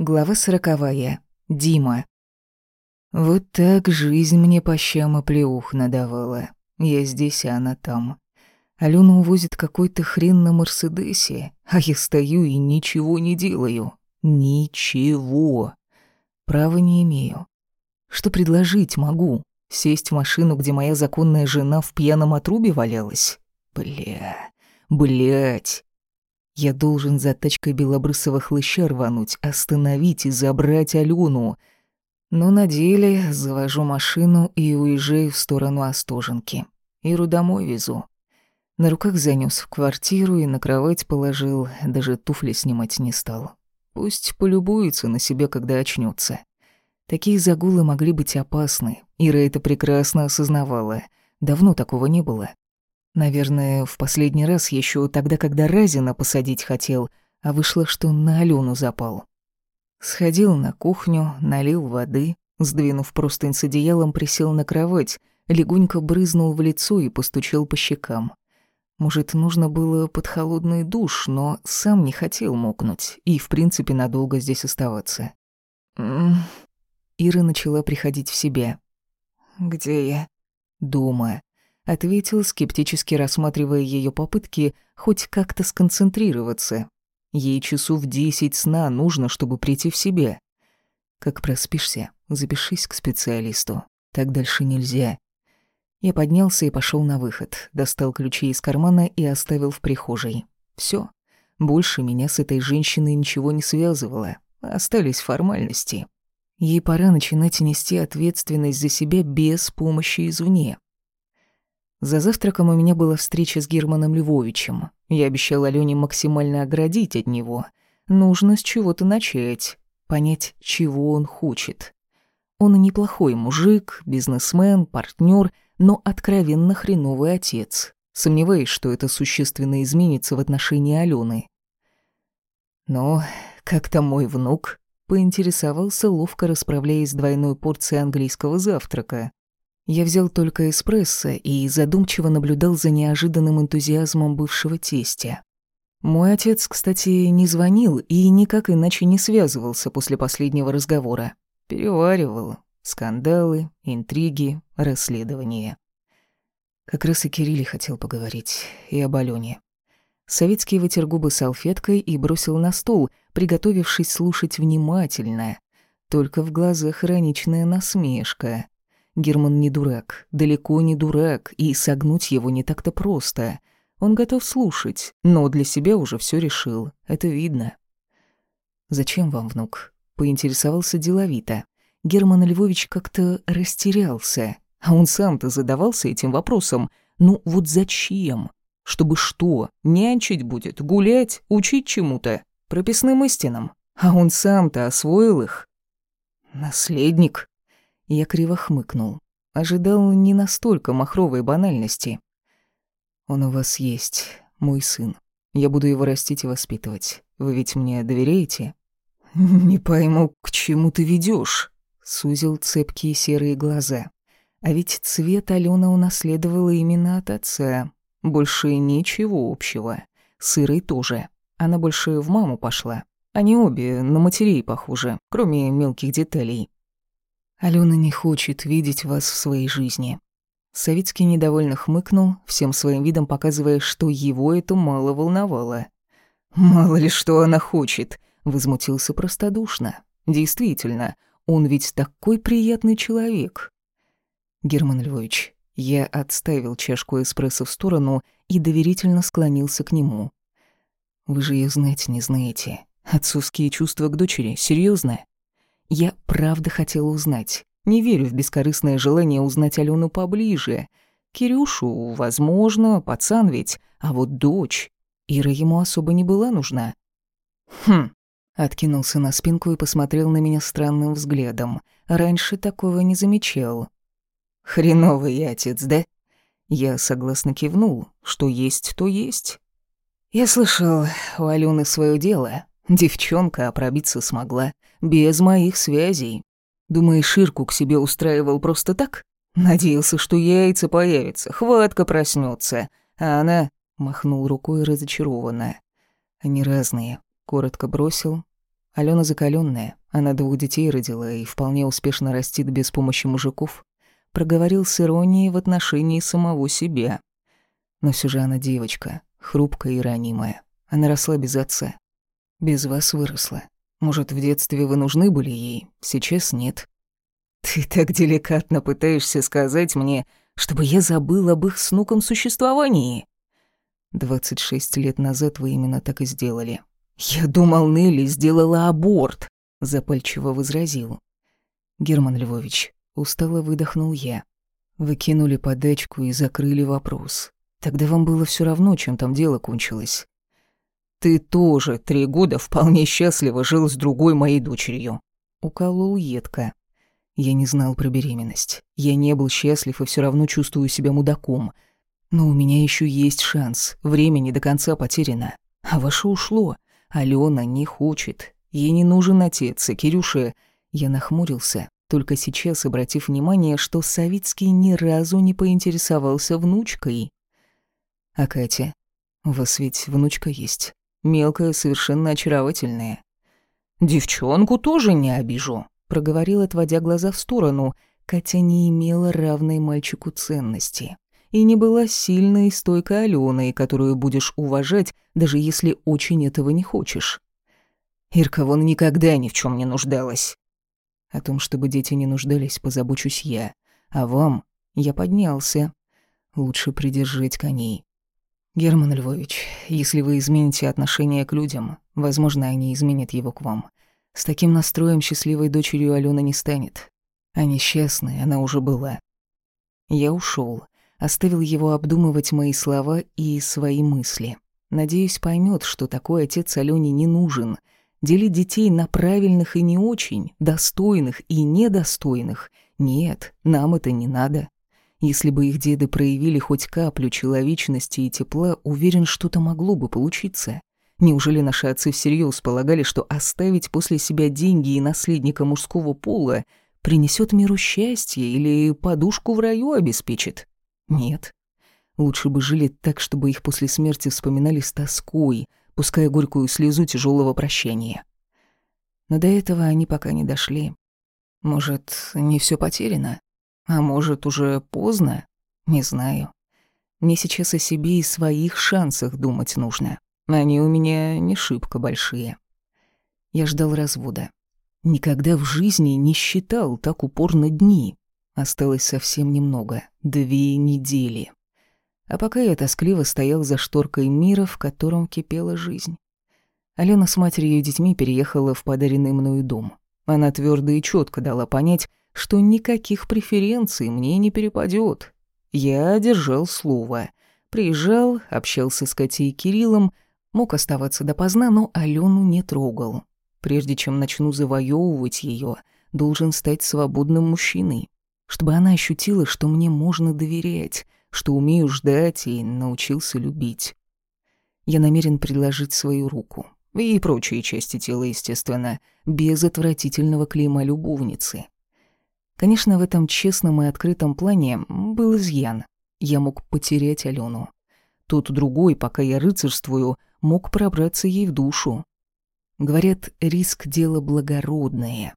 Глава сороковая. Дима. Вот так жизнь мне по щам оплеух надавала. Я здесь, а она там. Алена увозит какой-то хрен на Мерседесе, а я стою и ничего не делаю. Ничего. Права не имею. Что предложить могу? Сесть в машину, где моя законная жена в пьяном отрубе валялась? Бля, блять. Я должен за тачкой белобрысого хлыща рвануть, остановить и забрать Алену. Но на деле завожу машину и уезжаю в сторону Остоженки. Иру домой везу. На руках занёс в квартиру и на кровать положил, даже туфли снимать не стал. Пусть полюбуется на себя, когда очнется. Такие загулы могли быть опасны. Ира это прекрасно осознавала. Давно такого не было. Наверное, в последний раз еще тогда, когда Разина посадить хотел, а вышло, что на Алену запал. Сходил на кухню, налил воды, сдвинув простынь с одеялом, присел на кровать, легонько брызнул в лицо и постучал по щекам. Может, нужно было под холодный душ, но сам не хотел мокнуть и, в принципе, надолго здесь оставаться. Ира начала приходить в себя. «Где я?» «Дома ответил, скептически рассматривая ее попытки хоть как-то сконцентрироваться. Ей часов десять сна нужно, чтобы прийти в себя. Как проспишься, запишись к специалисту. Так дальше нельзя. Я поднялся и пошел на выход, достал ключи из кармана и оставил в прихожей. Все. Больше меня с этой женщиной ничего не связывало. Остались формальности. Ей пора начинать нести ответственность за себя без помощи извне. За завтраком у меня была встреча с Германом Львовичем. Я обещал Алёне максимально оградить от него. Нужно с чего-то начать, понять, чего он хочет. Он неплохой мужик, бизнесмен, партнер, но откровенно хреновый отец. Сомневаюсь, что это существенно изменится в отношении Алёны. «Ну, как там мой внук?» — поинтересовался, ловко расправляясь с двойной порцией английского завтрака. Я взял только эспрессо и задумчиво наблюдал за неожиданным энтузиазмом бывшего тестя. Мой отец, кстати, не звонил и никак иначе не связывался после последнего разговора. Переваривал. Скандалы, интриги, расследования. Как раз и Кирилле хотел поговорить, и об Алёне. Советский вытер губы салфеткой и бросил на стол, приготовившись слушать внимательно. Только в глазах ироничная насмешка. Герман не дурак, далеко не дурак, и согнуть его не так-то просто. Он готов слушать, но для себя уже все решил, это видно. «Зачем вам, внук?» — поинтересовался деловито. Герман Львович как-то растерялся, а он сам-то задавался этим вопросом. «Ну вот зачем? Чтобы что? Нянчить будет, гулять, учить чему-то, прописным истинам? А он сам-то освоил их?» «Наследник», я криво хмыкнул. Ожидал не настолько махровой банальности. «Он у вас есть, мой сын. Я буду его растить и воспитывать. Вы ведь мне доверяете?» «Не пойму, к чему ты ведешь? сузил цепкие серые глаза. А ведь цвет Алена унаследовала именно от отца. Больше ничего общего. Сырой тоже. Она больше в маму пошла. Они обе на матерей похожи, кроме мелких деталей. Алена не хочет видеть вас в своей жизни. Савицкий недовольно хмыкнул, всем своим видом показывая, что его это мало волновало. «Мало ли что она хочет», — возмутился простодушно. «Действительно, он ведь такой приятный человек». «Герман Львович, я отставил чашку эспрессо в сторону и доверительно склонился к нему. Вы же ее знать не знаете. Отцовские чувства к дочери, серьезно? Я правда хотела узнать. Не верю в бескорыстное желание узнать Алену поближе. Кирюшу, возможно, пацан ведь, а вот дочь... Ира ему особо не была нужна. Хм. Откинулся на спинку и посмотрел на меня странным взглядом. Раньше такого не замечал. Хреновый я отец, да? Я согласно кивнул. Что есть, то есть. Я слышал, у Алены свое дело. Девчонка, а пробиться смогла. Без моих связей. Думаешь, Ширку к себе устраивал просто так? Надеялся, что яйца появятся, хватка проснется, а она махнул рукой разочарованно. Они разные, коротко бросил. Алена закаленная, она двух детей родила и вполне успешно растит без помощи мужиков. Проговорил с иронией в отношении самого себя. Но все же она девочка, хрупкая и ранимая. Она росла без отца. Без вас выросла. Может, в детстве вы нужны были ей, сейчас нет. Ты так деликатно пытаешься сказать мне, чтобы я забыл об их снуком существовании. 26 лет назад вы именно так и сделали. Я думал, Нелли сделала аборт, запальчиво возразил. Герман Львович, устало выдохнул я. Вы кинули подачку и закрыли вопрос. Тогда вам было все равно, чем там дело кончилось. Ты тоже три года вполне счастливо жил с другой моей дочерью. Уколол едко. Я не знал про беременность. Я не был счастлив и все равно чувствую себя мудаком. Но у меня еще есть шанс. Время не до конца потеряно. А ваше ушло. Алена не хочет. Ей не нужен отец, и Кирюша... Я нахмурился, только сейчас обратив внимание, что Савицкий ни разу не поинтересовался внучкой. «А Катя? У вас ведь внучка есть. Мелкая, совершенно очаровательная». «Девчонку тоже не обижу», проговорил, отводя глаза в сторону. Катя не имела равной мальчику ценности и не была сильной и стойкой Аленой, которую будешь уважать, даже если очень этого не хочешь. Ирка вон никогда ни в чем не нуждалась. О том, чтобы дети не нуждались, позабочусь я. А вам я поднялся. Лучше придержать коней. Герман Львович, если вы измените отношение к людям, возможно, они изменят его к вам. С таким настроем счастливой дочерью Алена не станет. А несчастной она уже была. Я ушел, оставил его обдумывать мои слова и свои мысли. Надеюсь, поймет, что такой отец Алене не нужен. Делить детей на правильных и не очень, достойных и недостойных. Нет, нам это не надо. Если бы их деды проявили хоть каплю человечности и тепла, уверен, что-то могло бы получиться. Неужели наши отцы всерьез полагали, что оставить после себя деньги и наследника мужского пола принесет миру счастье или подушку в раю обеспечит? Нет. Лучше бы жили так, чтобы их после смерти вспоминали с тоской, пуская горькую слезу тяжелого прощания. Но до этого они пока не дошли. Может, не все потеряно? А может, уже поздно? Не знаю. Мне сейчас о себе и своих шансах думать нужно. Они у меня не шибко большие. Я ждал развода. Никогда в жизни не считал так упорно дни. Осталось совсем немного, две недели. А пока я тоскливо стоял за шторкой мира, в котором кипела жизнь. Алена с матерью и детьми переехала в подаренный мною дом. Она твердо и четко дала понять, что никаких преференций мне не перепадет. Я держал слово. Приезжал, общался с Катей и Кириллом, Мог оставаться допоздна, но Алену не трогал. Прежде чем начну завоевывать ее, должен стать свободным мужчиной. Чтобы она ощутила, что мне можно доверять, что умею ждать и научился любить. Я намерен предложить свою руку. И прочие части тела, естественно, без отвратительного клейма любовницы. Конечно, в этом честном и открытом плане был изъян. Я мог потерять Алену. Тот другой, пока я рыцарствую, мог пробраться ей в душу. Говорят, риск — дело благородное.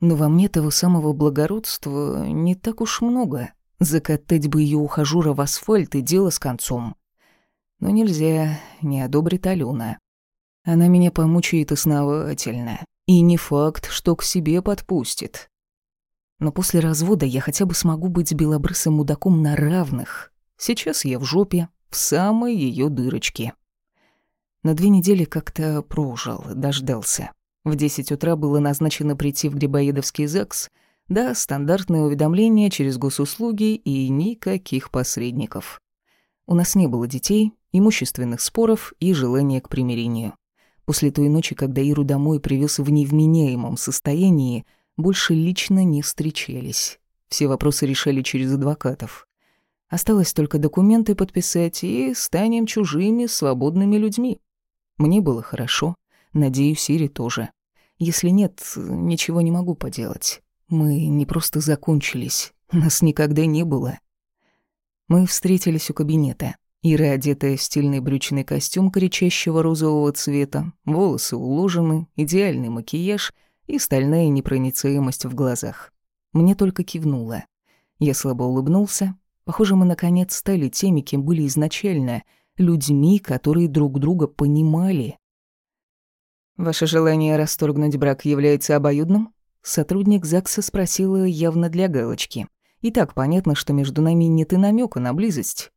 Но во мне того самого благородства не так уж много. Закатать бы ее ухажура в асфальт и дело с концом. Но нельзя, не одобрит Алена. Она меня помучает основательно. И не факт, что к себе подпустит. Но после развода я хотя бы смогу быть с белобрысым мудаком на равных. Сейчас я в жопе, в самой ее дырочке. На две недели как-то прожил, дождался. В десять утра было назначено прийти в Грибоедовский ЗАГС. Да, стандартное уведомление через госуслуги и никаких посредников. У нас не было детей, имущественных споров и желания к примирению. После той ночи, когда Иру домой привез в невменяемом состоянии, больше лично не встречались. Все вопросы решали через адвокатов. Осталось только документы подписать, и станем чужими свободными людьми. Мне было хорошо, надеюсь, Ире тоже. Если нет, ничего не могу поделать. Мы не просто закончились, нас никогда не было. Мы встретились у кабинета. Ира, одетая в стильный брючный костюм кричащего розового цвета, волосы уложены, идеальный макияж и стальная непроницаемость в глазах. Мне только кивнула. Я слабо улыбнулся. Похоже, мы наконец стали теми, кем были изначально, людьми, которые друг друга понимали. «Ваше желание расторгнуть брак является обоюдным?» Сотрудник ЗАГСа спросила явно для галочки. И так понятно, что между нами нет и намека на близость.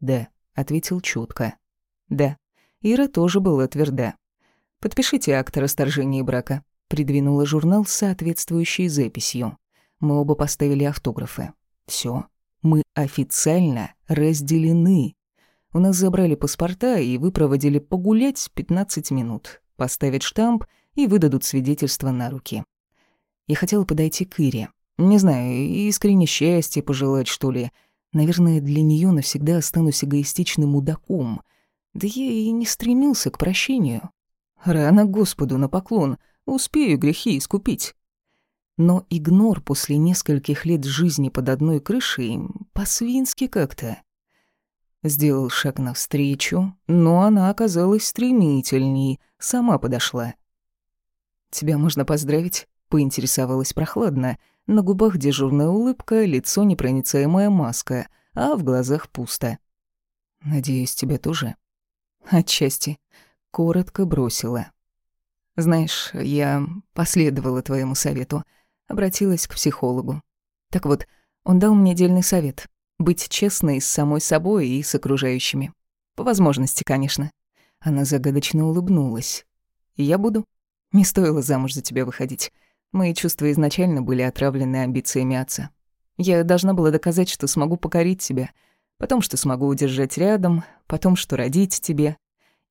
«Да», — ответил чутко. «Да». Ира тоже была тверда. «Подпишите акт о расторжении брака», — придвинула журнал с соответствующей записью. Мы оба поставили автографы. Все, мы официально разделены. У нас забрали паспорта и выпроводили погулять 15 минут, поставить штамп и выдадут свидетельство на руки. Я хотела подойти к Ире. Не знаю, искренне счастья пожелать, что ли. Наверное, для нее навсегда останусь эгоистичным мудаком. Да я и не стремился к прощению. Рано Господу на поклон. Успею грехи искупить. Но игнор после нескольких лет жизни под одной крышей по-свински как-то. Сделал шаг навстречу, но она оказалась стремительней, сама подошла. «Тебя можно поздравить?» — поинтересовалась прохладно. На губах дежурная улыбка, лицо непроницаемая маска, а в глазах пусто. «Надеюсь, тебя тоже?» «Отчасти», — коротко бросила. «Знаешь, я последовала твоему совету, обратилась к психологу. Так вот, он дал мне дельный совет — быть честной с самой собой и с окружающими. По возможности, конечно». Она загадочно улыбнулась. «Я буду. Не стоило замуж за тебя выходить. Мои чувства изначально были отравлены амбициями отца. Я должна была доказать, что смогу покорить тебя, потом, что смогу удержать рядом, потом, что родить тебе.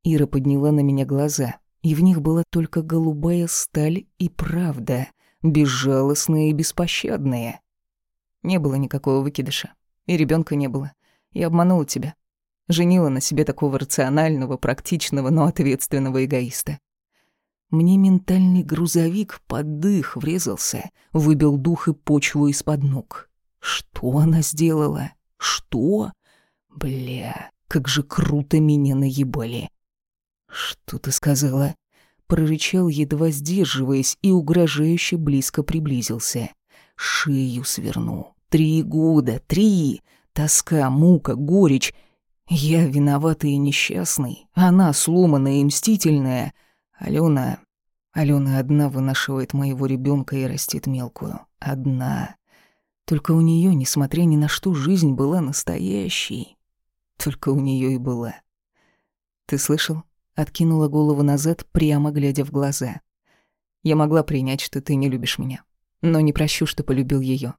Ира подняла на меня глаза, и в них была только голубая сталь и правда, безжалостная и беспощадная. Не было никакого выкидыша, и ребенка не было. Я обманула тебя. Женила на себе такого рационального, практичного, но ответственного эгоиста. Мне ментальный грузовик под дых врезался, выбил дух и почву из-под ног. Что она сделала? Что? Бля, как же круто меня наебали. Что ты сказала? Прорычал, едва сдерживаясь, и угрожающе близко приблизился. Шею сверну. Три года, три. Тоска, мука, горечь. Я виноватый и несчастный. Она сломанная и мстительная. Алена... Алена одна вынашивает моего ребенка и растит мелкую. Одна. Только у нее, несмотря ни на что, жизнь была настоящей. Только у нее и была. Ты слышал? Откинула голову назад, прямо глядя в глаза. Я могла принять, что ты не любишь меня, но не прощу, что полюбил ее.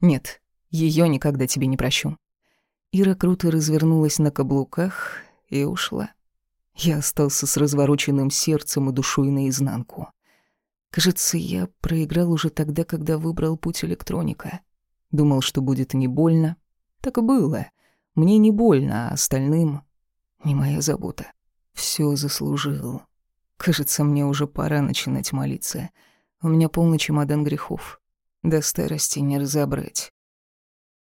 Нет, ее никогда тебе не прощу. Ира круто развернулась на каблуках и ушла. Я остался с развороченным сердцем и душой наизнанку. Кажется, я проиграл уже тогда, когда выбрал путь электроника. Думал, что будет не больно. Так и было. Мне не больно, а остальным не моя забота. Все заслужил. Кажется, мне уже пора начинать молиться. У меня полный чемодан грехов. До старости не разобрать.